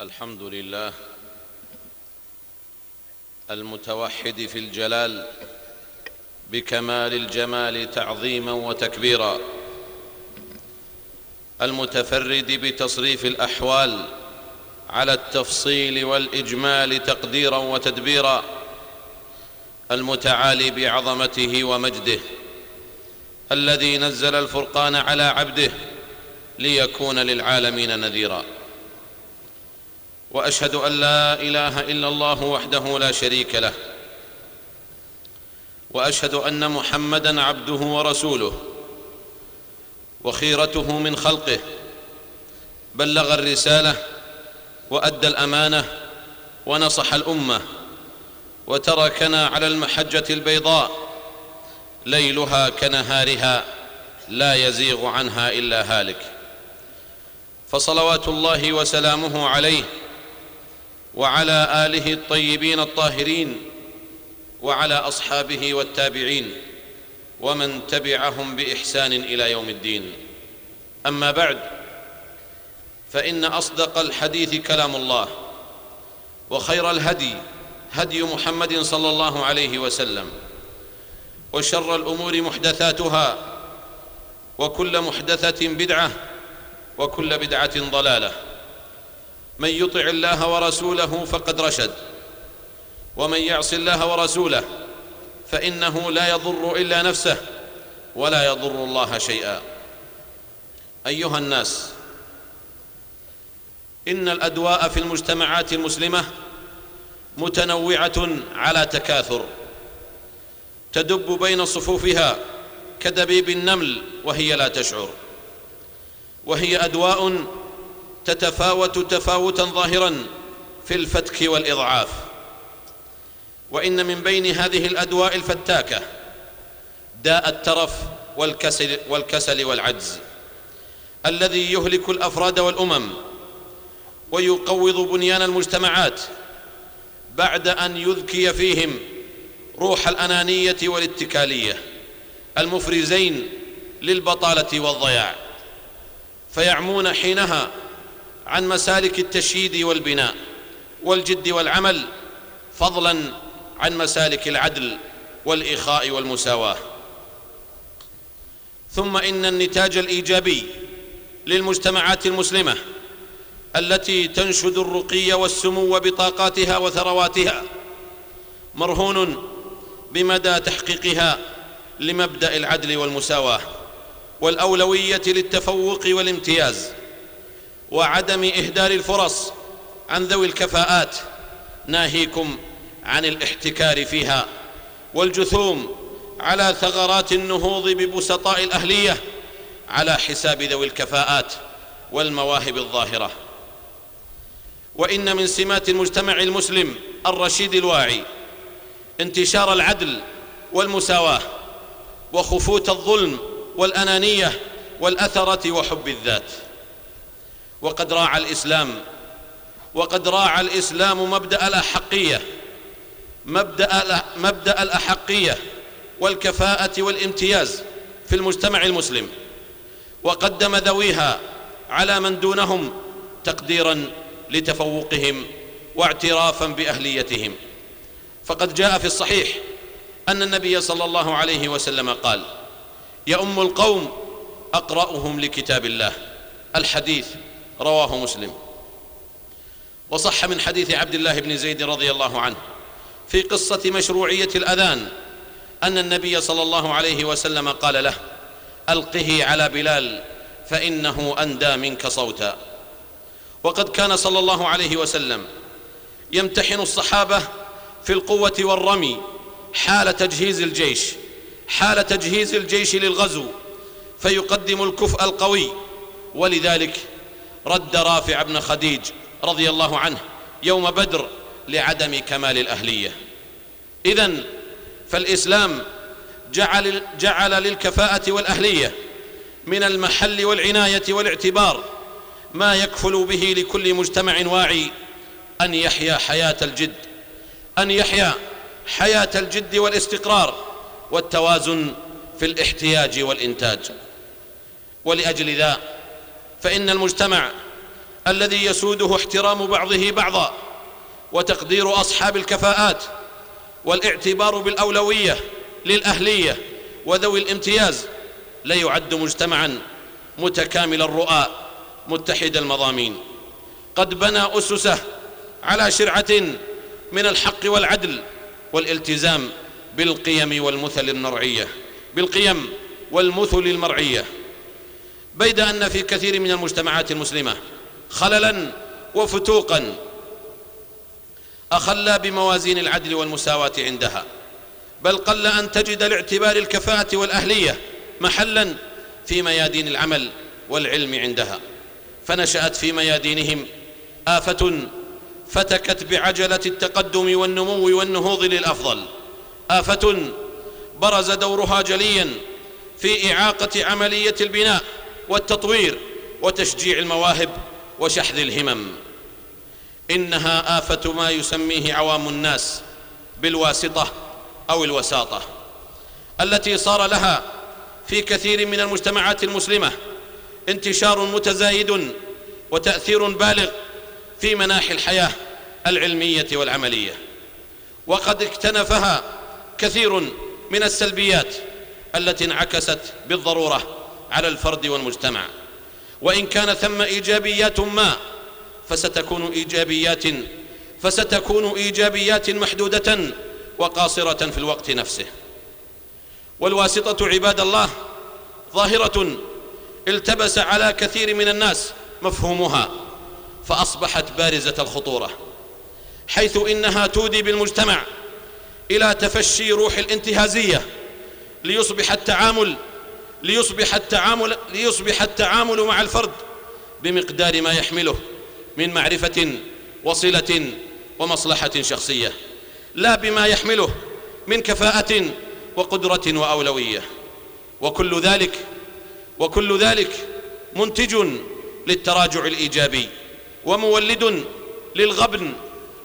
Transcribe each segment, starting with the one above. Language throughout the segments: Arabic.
الحمد لله المتوحد في الجلال بكمال الجمال تعظيما وتكبيرا المتفرد بتصريف الأحوال على التفصيل والإجمال تقديرا وتدبيرا المتعالي بعظمته ومجده الذي نزل الفرقان على عبده ليكون للعالمين نذيرا. وأشهد أن لا إله إلا الله وحده لا شريك له. وأشهد أن محمدا عبده ورسوله. وخيرته من خلقه. بلغ الرسالة وأدى الأمانة ونصح الأمة وتركنا على المحجة البيضاء. ليلها كنهارها لا يزيغ عنها إلا هالك. فصلوات الله وسلامه عليه وعلى آله الطيبين الطاهرين وعلى أصحابه والتابعين ومن تبعهم بإحسان إلى يوم الدين. أما بعد فإن أصدق الحديث كلام الله وخير الهدي هدي محمد صلى الله عليه وسلم وشر الأمور محدثاتها وكل محدثة بدعة وكل بدعة ضلالة. من يطع الله ورسوله فقد رشد ومن يعص الله ورسوله فإنه لا يضر إلا نفسه ولا يضر الله شيئا. أيها الناس إن الأدواء في المجتمعات المسلمة متنوعة على تكاثر تدب بين صفوفها كدبيب النمل وهي لا تشعر وهي أدواء تتفاوت تفاوتا ظاهرا في الفتك والإضعاف. وإن من بين هذه الأدواء الفتاكة داء الترف والكسل, والكسل والعجز الذي يهلك الأفراد والأمم ويقوض بنيان المجتمعات بعد أن يذكي فيهم روح الأنانية والاتكالية المفرزين للبطالة والضياع. فيعمون حينها عن مسالك التشييد والبناء والجد والعمل فضلا عن مسالك العدل والإخاء والمساواة. ثم إن النتاج الإيجابي للمجتمعات المسلمة التي تنشد الرقي والسمو بطاقاتها وثرواتها مرهون بمدى تحقيقها لمبدأ العدل والمساواة والأولوية للتفوق والامتياز. وعدم إهدار الفرص عن ذوي الكفاءات ناهيكم عن الاحتكار فيها. والجثوم على ثغرات النهوض ببسطاء الأهلية على حساب ذوي الكفاءات والمواهب الظاهرة. وإن من سمات المجتمع المسلم الرشيد الواعي انتشار العدل والمساواة وخفوت الظلم والأنانية والأثرة وحب الذات. وقد راعى الإسلام وقد راعى الإسلام مبدأ الأحقية مبدأ مبدأ الأحقية والكفاءة والامتياز في المجتمع المسلم وقدم ذويها على من دونهم تقديرا لتفوقهم واعترافا بأهليتهم. فقد جاء في الصحيح أن النبي صلى الله عليه وسلم قال يؤم القوم أقرأهم لكتاب الله الحديث رواه مسلم. وصح من حديث عبد الله بن زيد رضي الله عنه في قصة مشروعية الأذان أن النبي صلى الله عليه وسلم قال له ألقه على بلال فإنه أندى منك صوتا. وقد كان صلى الله عليه وسلم يمتحن الصحابة في القوة والرمي حال تجهيز الجيش حال تجهيز الجيش للغزو فيقدم الكفء القوي ولذلك رد رافع بن خديج رضي الله عنه يوم بدر لعدم كمال الأهلية. اذا فالإسلام جعل, جعل للكفاءة والأهلية من المحل والعناية والاعتبار ما يكفل به لكل مجتمع واعي أن يحيا حياة الجد أن يحيا حياة الجد والاستقرار والتوازن في الاحتياج والإنتاج. ولأجل ذا فإن المجتمع الذي يسوده احترام بعضه بعضا وتقدير أصحاب الكفاءات والاعتبار بالأولوية للأهلية وذوي الامتياز لا يعد مجتمعا متكامل الرؤى متحد المضامين. قد بنى أسسه على شرعة من الحق والعدل والالتزام بالقيم والمثل المرعيه بالقيم والمثل المرعية. بيد أن في كثير من المجتمعات المسلمة خللا وفتوقا اخلى بموازين العدل والمساواة عندها بل قل أن تجد لاعتبار الكفاءة والأهلية محلا في ميادين العمل والعلم عندها. فنشأت في ميادينهم آفة فتكت بعجلة التقدم والنمو والنهوض للأفضل. آفة برز دورها جليا في إعاقة عملية البناء والتطوير وتشجيع المواهب وشحذ الهمم. إنها آفة ما يسميه عوام الناس بالواسطة أو الوساطة التي صار لها في كثير من المجتمعات المسلمة انتشار متزايد وتأثير بالغ في مناحي الحياة العلمية والعملية. وقد اكتنفها كثير من السلبيات التي انعكست بالضرورة على الفرد والمجتمع. وإن كان ثم إيجابيات ما فستكون إيجابيات فستكون إيجابيات محدودة وقاصرة في الوقت نفسه. والواسطة عباد الله ظاهرة التبس على كثير من الناس مفهومها فأصبحت بارزة الخطورة حيث إنها تودي بالمجتمع إلى تفشي روح الانتهازية ليصبح التعامل ليصبح التعامل ليصبح التعامل مع الفرد بمقدار ما يحمله من معرفة وصلة ومصلحة شخصية لا بما يحمله من كفاءة وقدرة وأولوية. وكل ذلك وكل ذلك منتج للتراجع الإيجابي ومولد للغبن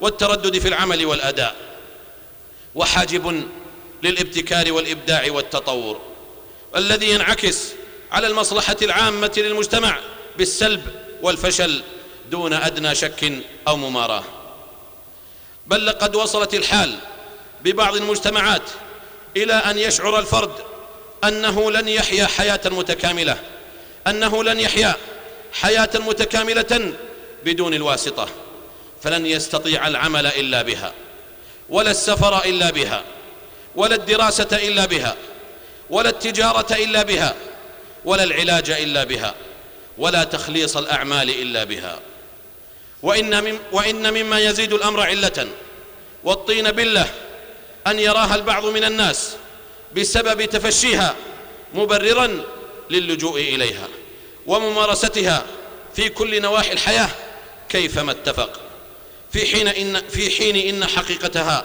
والتردد في العمل والأداء وحاجب للابتكار والإبداع والتطور. الذي ينعكس على المصلحة العامة للمجتمع بالسلب والفشل دون أدنى شك أو مماراة. بل لقد وصلت الحال ببعض المجتمعات إلى أن يشعر الفرد أنه لن يحيا حياة متكاملة أنه لن يحيا حياة متكاملة بدون الواسطة فلن يستطيع العمل إلا بها ولا السفر إلا بها ولا الدراسة إلا بها ولا التجارة إلا بها ولا العلاج إلا بها ولا تخليص الأعمال إلا بها. وإن, من وإن مما يزيد الأمر علة والطين بالله أن يراها البعض من الناس بسبب تفشيها مبررا للجوء إليها وممارستها في كل نواحي الحياة كيفما اتفق. في حين إن, في حين إن حقيقتها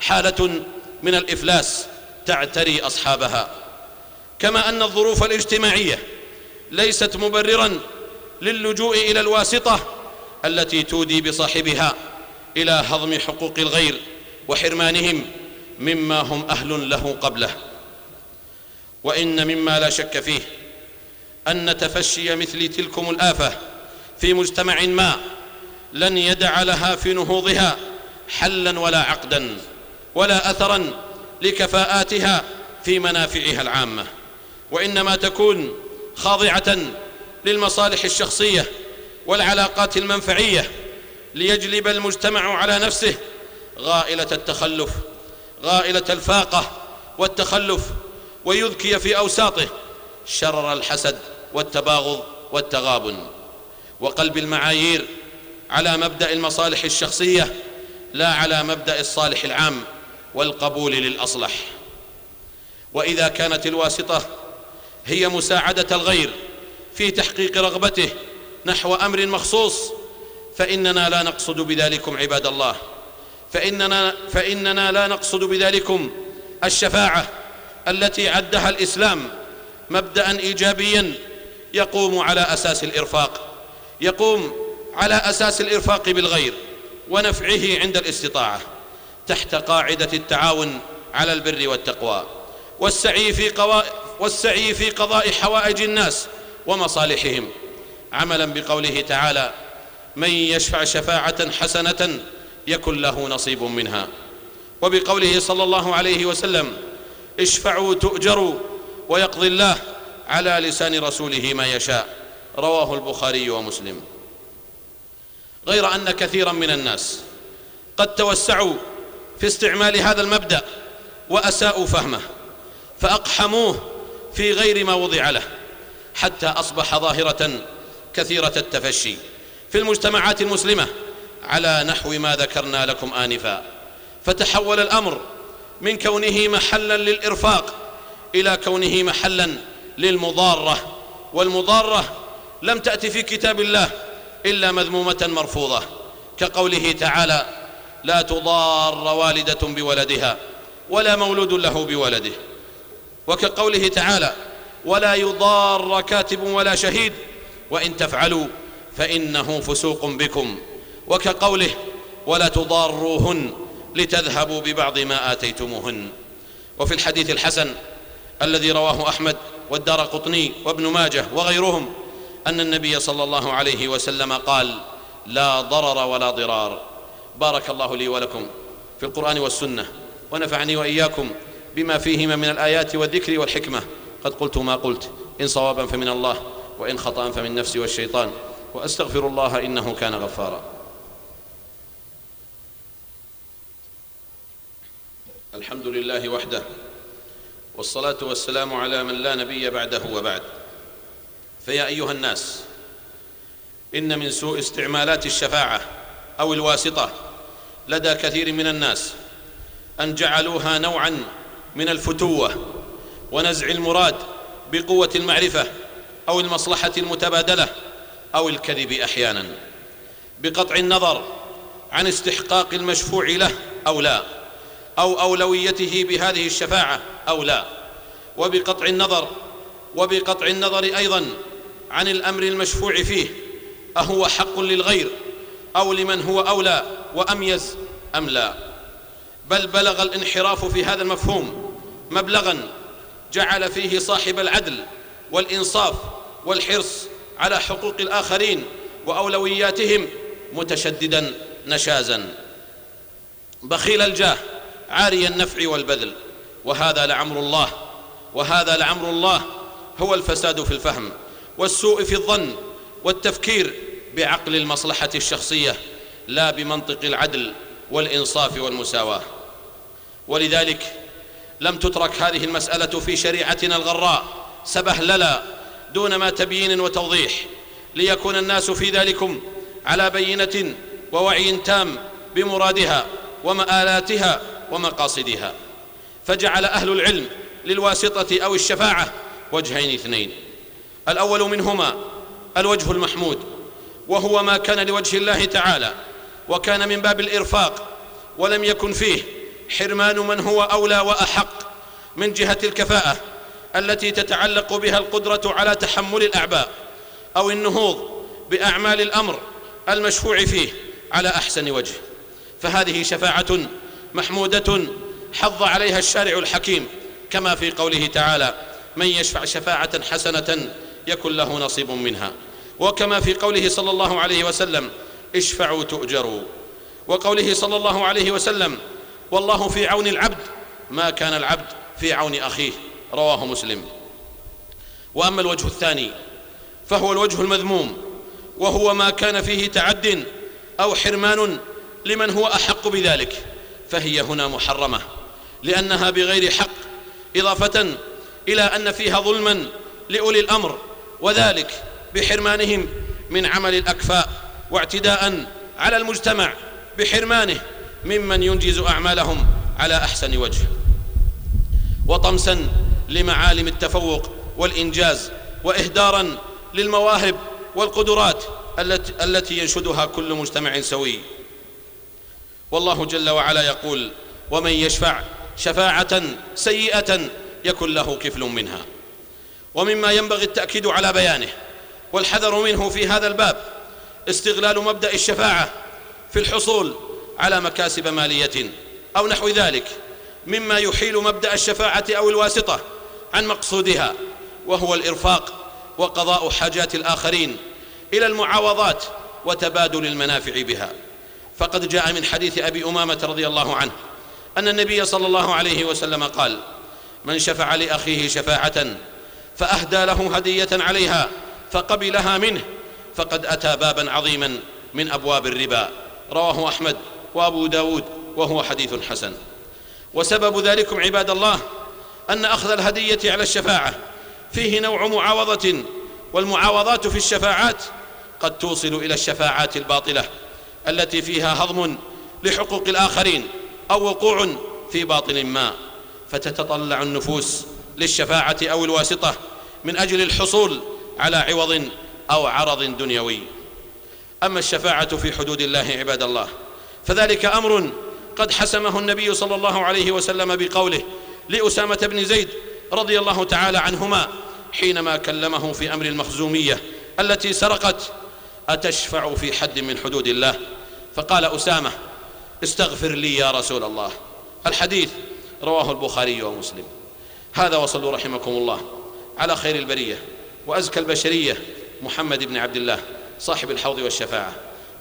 حالة من الإفلاس تعتري أصحابها. كما أن الظروف الاجتماعية ليست مبررا للجوء إلى الواسطة التي تودي بصاحبها إلى هضم حقوق الغير وحرمانهم مما هم أهل له قبله. وإن مما لا شك فيه أن تفشي مثل تلكم الآفة في مجتمع ما لن يدع لها في نهوضها حلا ولا عقدا ولا أثرا لكفاءاتها في منافعها العامة. وإنما تكون خاضعة للمصالح الشخصية والعلاقات المنفعية ليجلب المجتمع على نفسه غائلة التخلف غائلة الفاقة والتخلف ويذكي في أوساطه شرر الحسد والتباغض والتغابن. وقلب المعايير على مبدأ المصالح الشخصية لا على مبدأ الصالح العام والقبول للأصلح. وإذا كانت الواسطة هي مساعدة الغير في تحقيق رغبته نحو أمر مخصوص فإننا لا نقصد بذلكم عباد الله. فإننا فإننا لا نقصد بذلكم الشفاعة التي عدها الإسلام مبدا ايجابيا يقوم على أساس الإرفاق يقوم على أساس الإرفاق بالغير ونفعه عند الاستطاعة تحت قاعدة التعاون على البر والتقوى والسعي في, قوا... والسعي في قضاء حوائج الناس ومصالحهم. عملا بقوله تعالى من يشفع شفاعة حسنة يكن له نصيب منها. وبقوله صلى الله عليه وسلم اشفعوا تؤجروا ويقضي الله على لسان رسوله ما يشاء. رواه البخاري ومسلم. غير أن كثيرا من الناس قد توسعوا في استعمال هذا المبدأ وأساءوا فهمه فأقحموه في غير ما وضع له حتى أصبح ظاهرة كثيرة التفشي في المجتمعات المسلمة على نحو ما ذكرنا لكم آنفا. فتحول الأمر من كونه محلا للإرفاق إلى كونه محلا للمضارة والمضارة لم تات في كتاب الله إلا مذمومة مرفوضة كقوله تعالى لا تضار والدة بولدها ولا مولود له بولده وكقوله تعالى ولا يضار كاتب ولا شهيد وإن تفعلوا فإنه فسوق بكم. وكقوله ولا تضاروهن لتذهبوا ببعض ما آتيتموهن. وفي الحديث الحسن الذي رواه أحمد والدار قطني وابن ماجه وغيرهم أن النبي صلى الله عليه وسلم قال لا ضرر ولا ضرار. بارك الله لي ولكم في القرآن والسنة ونفعني وإياكم بما فيهما من الآيات والذكر والحكمة. قد قلت ما قلت. إن صوابا فمن الله وإن خطأ فمن نفسي والشيطان. وأستغفر الله إنه كان غفارا. الحمد لله وحده والصلاة والسلام على من لا نبي بعده وبعد. فيا أيها الناس إن من سوء استعمالات الشفاعة أو الواسطة لدى كثير من الناس أن جعلوها نوعا من الفتوة ونزع المراد بقوة المعرفة أو المصلحة المتبادلة أو الكذب أحيانا. بقطع النظر عن استحقاق المشفوع له أو لا أو أولويته بهذه الشفاعة أو لا. وبقطع النظر وبقطع النظر أيضا عن الأمر المشفوع فيه أهو حق للغير أو لمن هو أولى وأميز أم لا. بل بلغ الانحراف في هذا المفهوم مبلغا جعل فيه صاحب العدل والإنصاف والحرص على حقوق الآخرين وأولوياتهم متشددا نشازا. بخيل الجاه عاري النفع والبذل. وهذا لعمر الله وهذا لعمر الله هو الفساد في الفهم والسوء في الظن والتفكير بعقل المصلحة الشخصية لا بمنطق العدل والإنصاف والمساواة. ولذلك لم تترك هذه المسألة في شريعتنا الغراء. سبهللا دون ما تبيين وتوضيح. ليكون الناس في ذلكم على بينة ووعي تام بمرادها ومآلاتها ومقاصدها. فجعل أهل العلم للواسطة أو الشفاعة وجهين اثنين. الأول منهما الوجه المحمود وهو ما كان لوجه الله تعالى وكان من باب الإرفاق ولم يكن فيه حرمان من هو أولى وأحق من جهة الكفاءة التي تتعلق بها القدرة على تحمل الأعباء أو النهوض بأعمال الأمر المشفوع فيه على أحسن وجه. فهذه شفاعة محمودة حض عليها الشارع الحكيم كما في قوله تعالى من يشفع شفاعة حسنة يكن له نصيب منها وكما في قوله صلى الله عليه وسلم اشفعوا تؤجروا وقوله صلى الله عليه وسلم والله في عون العبد ما كان العبد في عون أخيه. رواه مسلم. وأما الوجه الثاني فهو الوجه المذموم وهو ما كان فيه تعد أو حرمان لمن هو أحق بذلك. فهي هنا محرمة لأنها بغير حق إضافة إلى أن فيها ظلما لأولي الأمر وذلك بحرمانهم من عمل الأكفاء واعتداء على المجتمع بحرمانه ممن ينجز أعمالهم على أحسن وجه. وطمسا لمعالم التفوق والإنجاز واهدارا للمواهب والقدرات التي ينشدها كل مجتمع سوي. والله جل وعلا يقول ومن يشفع شفاعة سيئة يكن له كفل منها. ومما ينبغي التأكيد على بيانه والحذر منه في هذا الباب استغلال مبدأ الشفاعة في الحصول على مكاسب مالية أو نحو ذلك مما يحيل مبدأ الشفاعة أو الواسطة عن مقصودها وهو الإرفاق وقضاء حاجات الآخرين إلى المعاوضات وتبادل المنافع بها. فقد جاء من حديث أبي أمامة رضي الله عنه أن النبي صلى الله عليه وسلم قال من شفع لأخيه شفاعة فأهدى له هدية عليها فقبلها منه فقد أتى بابا عظيما من أبواب الربا. رواه أحمد. وابو داود وهو حديث حسن. وسبب ذلكم عباد الله أن أخذ الهدية على الشفاعة. فيه نوع معاوضة والمعاوضات في الشفاعات قد توصل إلى الشفاعات الباطلة التي فيها هضم لحقوق الآخرين أو وقوع في باطل ما. فتتطلع النفوس للشفاعة أو الواسطة من أجل الحصول على عوض أو عرض دنيوي. أما الشفاعة في حدود الله عباد الله فذلك أمر قد حسمه النبي صلى الله عليه وسلم بقوله لأسامة بن زيد رضي الله تعالى عنهما حينما كلمه في أمر المخزومية التي سرقت أتشفع في حد من حدود الله؟ فقال أسامة استغفر لي يا رسول الله. الحديث رواه البخاري ومسلم. هذا وصلوا رحمكم الله على خير البرية وأزكى البشرية محمد بن عبد الله صاحب الحوض والشفاعة.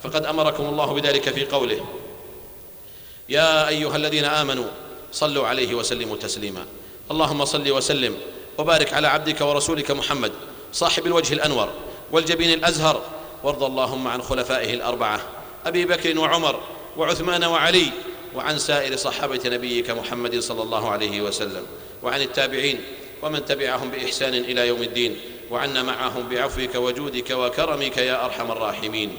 فقد أمركم الله بذلك في قوله يا أيها الذين آمنوا صلوا عليه وسلموا تسليما. اللهم صل وسلم وبارك على عبدك ورسولك محمد صاحب الوجه الأنور والجبين الأزهر. وارض اللهم عن خلفائه الأربعة أبي بكر وعمر وعثمان وعلي وعن سائر صحابة نبيك محمد صلى الله عليه وسلم وعن التابعين ومن تبعهم بإحسان إلى يوم الدين وعنا معهم بعفوك وجودك وكرمك يا أرحم الراحمين.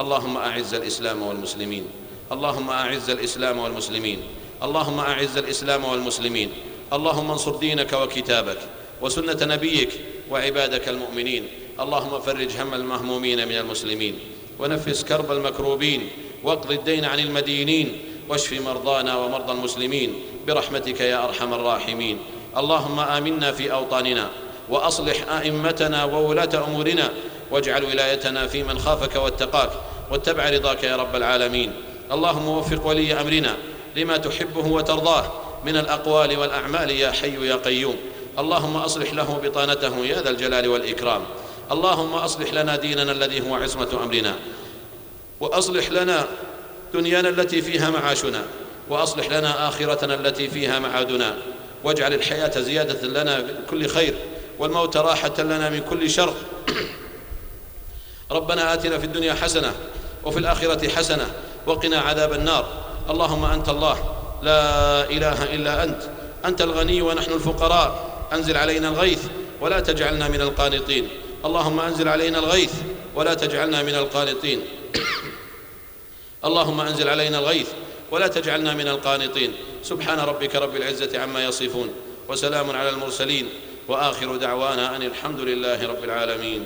اللهم أعز الإسلام والمسلمين. اللهم أعز الإسلام والمسلمين. اللهم أعز الإسلام والمسلمين. اللهم انصر دينك وكتابك وسنة نبيك وعبادك المؤمنين. اللهم فرج هم المهمومين من المسلمين. ونفس كرب المكروبين. واقض الدين عن المدينين. واشف مرضانا ومرضى المسلمين. برحمتك يا أرحم الراحمين. اللهم آمنا في أوطاننا. وأصلح أئمتنا وولاة أمورنا. واجعل ولايتنا في من خافك واتقاك واتبع رضاك يا رب العالمين. اللهم وفق ولي أمرنا لما تحبه وترضاه من الأقوال والأعمال يا حي يا قيوم. اللهم أصلح له بطانته يا ذا الجلال والإكرام. اللهم أصلح لنا ديننا الذي هو عصمة أمرنا. وأصلح لنا دنيانا التي فيها معاشنا. وأصلح لنا آخرتنا التي فيها معادنا. واجعل الحياة زيادة لنا من كل خير والموت راحة لنا من كل شر. ربنا آتنا في الدنيا حسنة وفي الآخرة حسنة وقنا عذاب النار. اللهم أنت الله. لا إله إلا أنت. أنت الغني ونحن الفقراء. أنزل علينا الغيث ولا تجعلنا من القانطين. اللهم أنزل علينا الغيث ولا تجعلنا من القانطين. اللهم أنزل علينا الغيث ولا تجعلنا من القانطين. سبحان ربك رب العزة عما يصفون. وسلام على المرسلين. وآخر دعوانا أن الحمد لله رب العالمين.